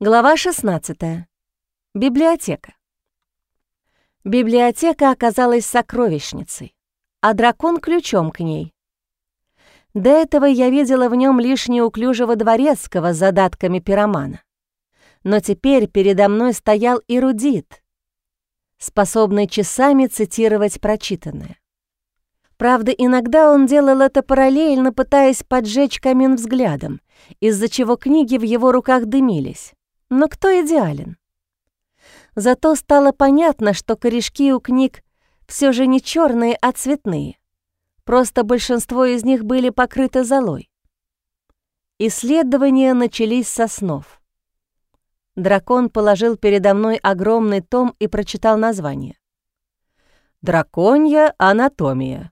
Глава 16. Библиотека. Библиотека оказалась сокровищницей, а дракон — ключом к ней. До этого я видела в нем лишь неуклюжего дворецкого с задатками пиромана. Но теперь передо мной стоял эрудит, способный часами цитировать прочитанное. Правда, иногда он делал это параллельно, пытаясь поджечь камин взглядом, из-за чего книги в его руках дымились. Но кто идеален? Зато стало понятно, что корешки у книг все же не черные, а цветные. Просто большинство из них были покрыты золой. Исследования начались со снов. Дракон положил передо мной огромный том и прочитал название. «Драконья анатомия.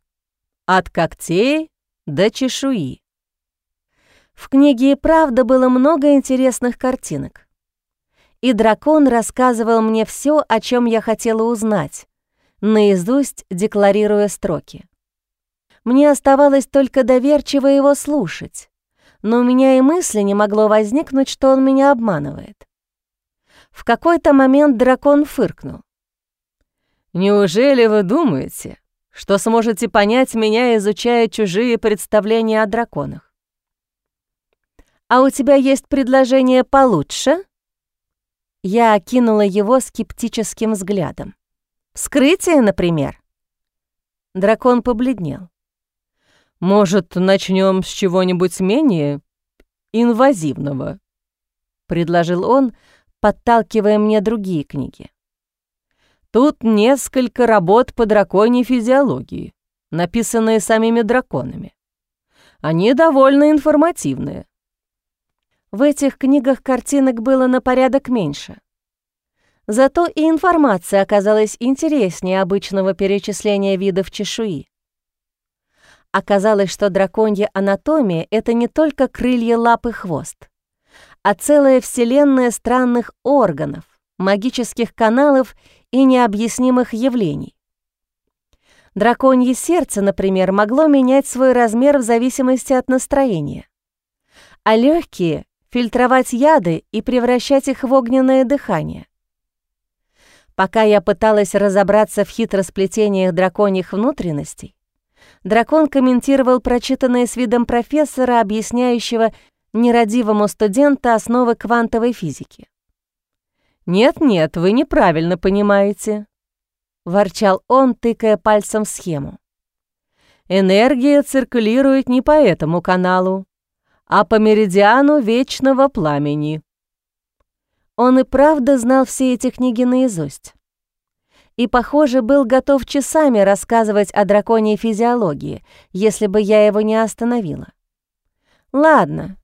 От когтей до чешуи». В книге и правда было много интересных картинок и дракон рассказывал мне все, о чем я хотела узнать, наизусть декларируя строки. Мне оставалось только доверчиво его слушать, но у меня и мысли не могло возникнуть, что он меня обманывает. В какой-то момент дракон фыркнул. «Неужели вы думаете, что сможете понять меня, изучая чужие представления о драконах?» «А у тебя есть предложение получше?» Я окинула его скептическим взглядом. «Вскрытие, например?» Дракон побледнел. «Может, начнем с чего-нибудь менее инвазивного?» — предложил он, подталкивая мне другие книги. «Тут несколько работ по драконьей физиологии, написанные самими драконами. Они довольно информативные. В этих книгах картинок было на порядок меньше. Зато и информация оказалась интереснее обычного перечисления видов чешуи. Оказалось, что драконья анатомия — это не только крылья, лапы, хвост, а целая вселенная странных органов, магических каналов и необъяснимых явлений. Драконье сердце, например, могло менять свой размер в зависимости от настроения, а легкие фильтровать яды и превращать их в огненное дыхание. Пока я пыталась разобраться в хитросплетениях драконьих внутренностей, дракон комментировал прочитанное с видом профессора, объясняющего нерадивому студенту основы квантовой физики. «Нет-нет, вы неправильно понимаете», — ворчал он, тыкая пальцем в схему. «Энергия циркулирует не по этому каналу, а по меридиану вечного пламени. Он и правда знал все эти книги наизусть. И, похоже, был готов часами рассказывать о драконьей физиологии, если бы я его не остановила. «Ладно,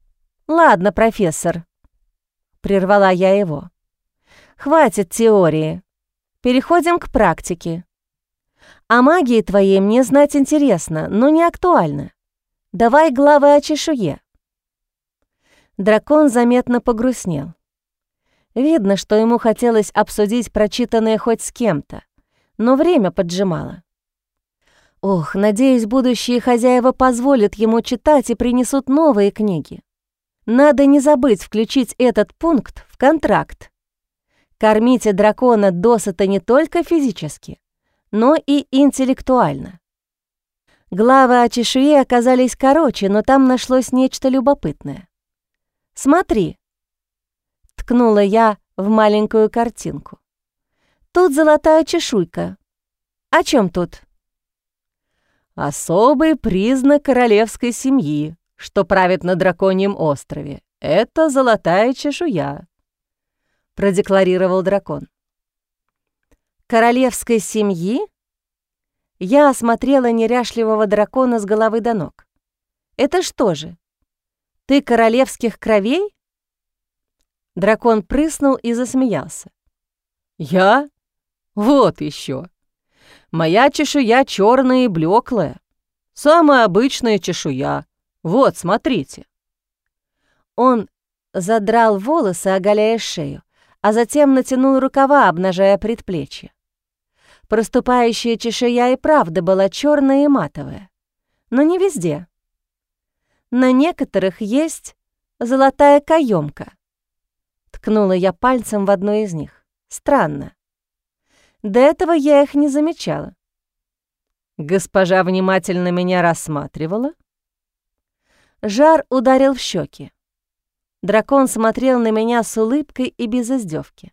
ладно, профессор», — прервала я его. «Хватит теории. Переходим к практике. О магии твоей мне знать интересно, но не актуально. Давай главы о чешуе». Дракон заметно погрустнел. Видно, что ему хотелось обсудить прочитанное хоть с кем-то, но время поджимало. Ох, надеюсь, будущие хозяева позволят ему читать и принесут новые книги. Надо не забыть включить этот пункт в контракт. Кормите дракона досыта не только физически, но и интеллектуально. Главы о чешуе оказались короче, но там нашлось нечто любопытное. Смотри!» Ткнула я в маленькую картинку. «Тут золотая чешуйка. О чем тут?» «Особый признак королевской семьи, что правит на драконьем острове. Это золотая чешуя», — продекларировал дракон. «Королевской семьи?» Я осмотрела неряшливого дракона с головы до ног. «Это что же, ты королевских кровей?» Дракон прыснул и засмеялся. «Я? Вот еще. Моя чешуя черная и блеклая. Самая обычная чешуя. Вот, смотрите». Он задрал волосы, оголяя шею, а затем натянул рукава, обнажая предплечье. Проступающая чешуя и правда была черная и матовая, но не везде. На некоторых есть золотая каемка. Ткнула я пальцем в одну из них. Странно. До этого я их не замечала. Госпожа внимательно меня рассматривала. Жар ударил в щеки. Дракон смотрел на меня с улыбкой и без издевки.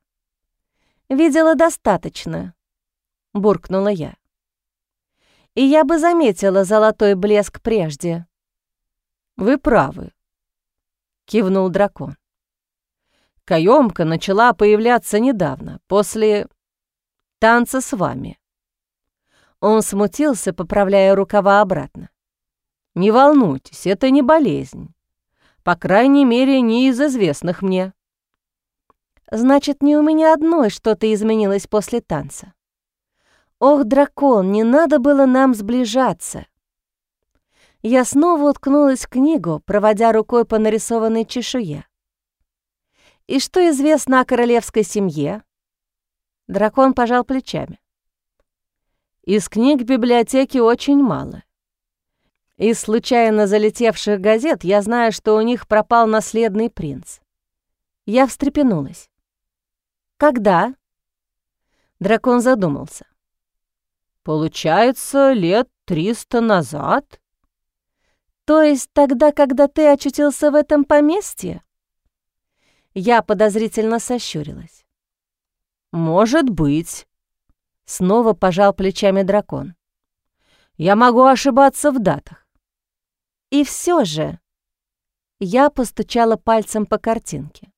«Видела достаточно», — буркнула я. «И я бы заметила золотой блеск прежде». «Вы правы», — кивнул дракон. Каемка начала появляться недавно, после танца с вами. Он смутился, поправляя рукава обратно. «Не волнуйтесь, это не болезнь. По крайней мере, не из известных мне». «Значит, не у меня одной что-то изменилось после танца. Ох, дракон, не надо было нам сближаться». Я снова уткнулась в книгу, проводя рукой по нарисованной чешуе. «И что известно о королевской семье?» Дракон пожал плечами. Из книг библиотеки очень мало. Из случайно залетевших газет я знаю, что у них пропал наследный принц. Я встрепенулась. «Когда?» Дракон задумался. «Получается, лет триста назад?» «То есть тогда, когда ты очутился в этом поместье?» Я подозрительно сощурилась. «Может быть», Снова пожал плечами дракон. «Я могу ошибаться в датах». «И все же...» Я постучала пальцем по картинке.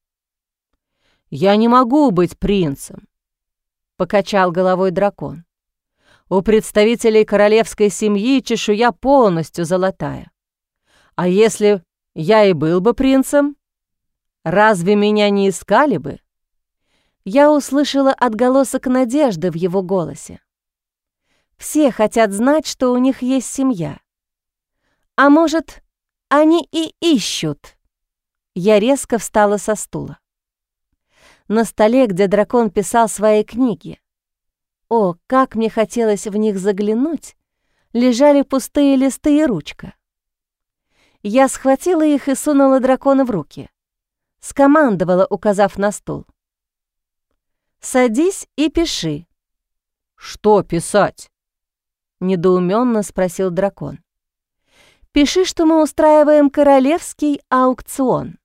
«Я не могу быть принцем», — покачал головой дракон. «У представителей королевской семьи чешуя полностью золотая. А если я и был бы принцем, разве меня не искали бы?» я услышала отголосок надежды в его голосе. Все хотят знать, что у них есть семья. А может, они и ищут. Я резко встала со стула. На столе, где дракон писал свои книги. О, как мне хотелось в них заглянуть, лежали пустые листы и ручка. Я схватила их и сунула дракона в руки. Скомандовала, указав на стул. Садись и пиши». «Что писать?» — недоуменно спросил дракон. «Пиши, что мы устраиваем королевский аукцион.